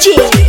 Gucci.